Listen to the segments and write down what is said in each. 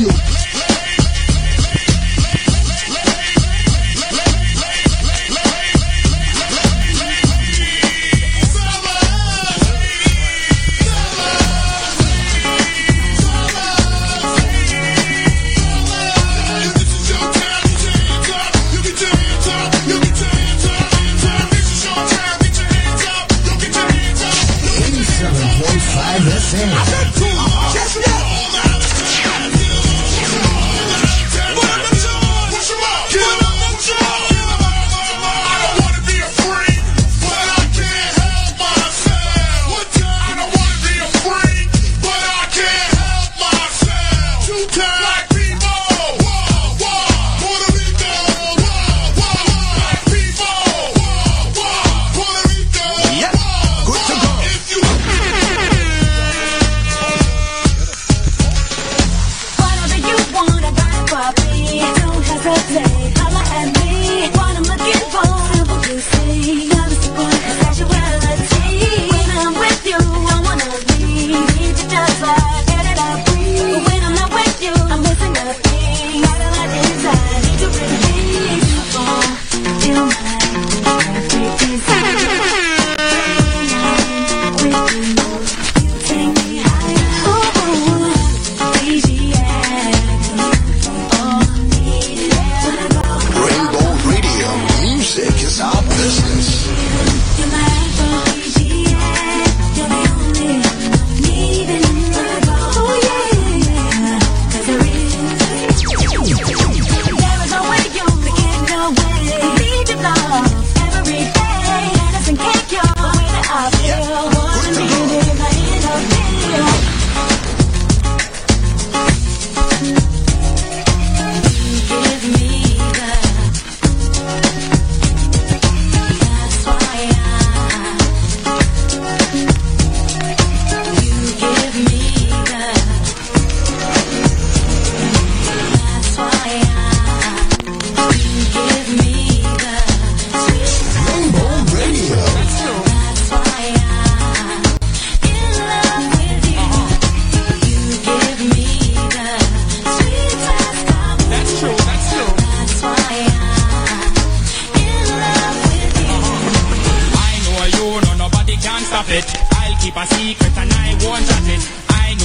you.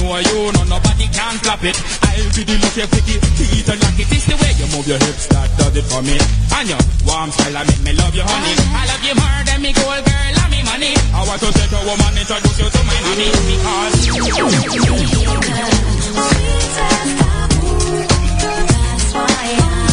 more you know nobody can clap it. I'll be the lucky your quicky feet and lock it. It's the way you move your hips that does it for me. And your warm style, I make me love you, honey. I love you more than me gold girl, I me money. I want to set a woman introduce you to my mommy because. That's why I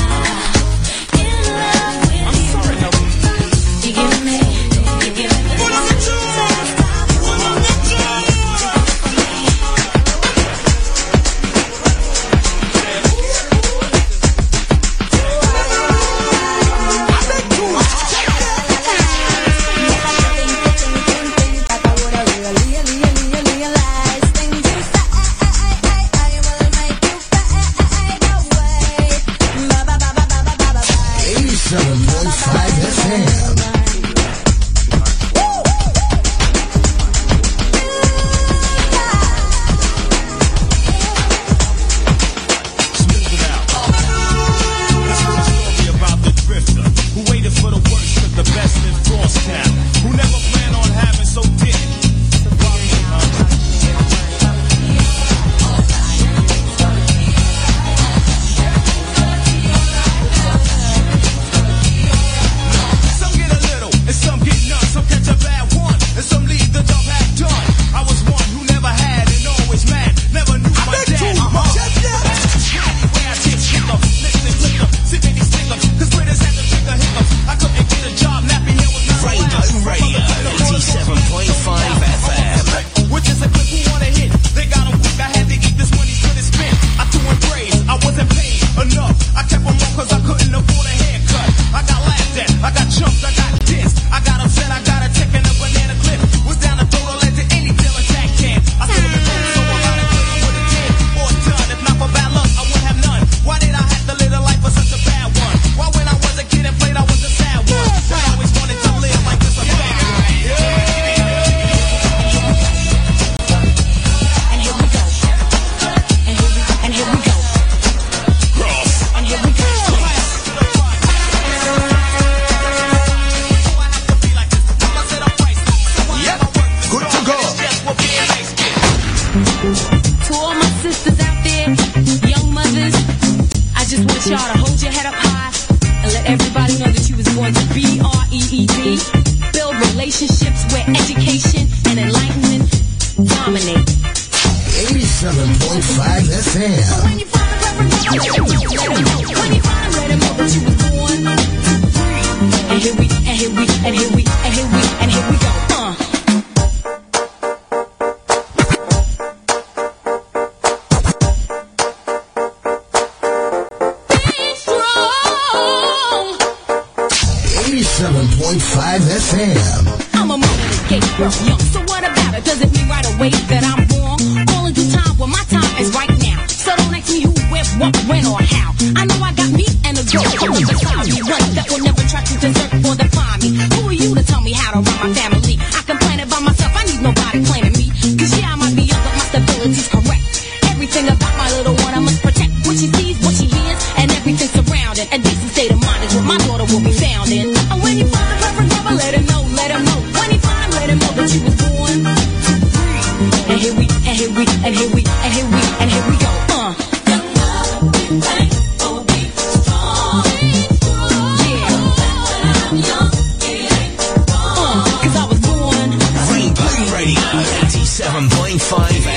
To all my sisters out there, young mothers, I just want y'all to hold your head up high. way that I'm wrong. All in due time, well, my time is right now. So don't ask me who, where, what, when, or how. I know I got me and a girl who will me. One that will never try to desert or define me. Who are you to tell me how to run my family? 107.5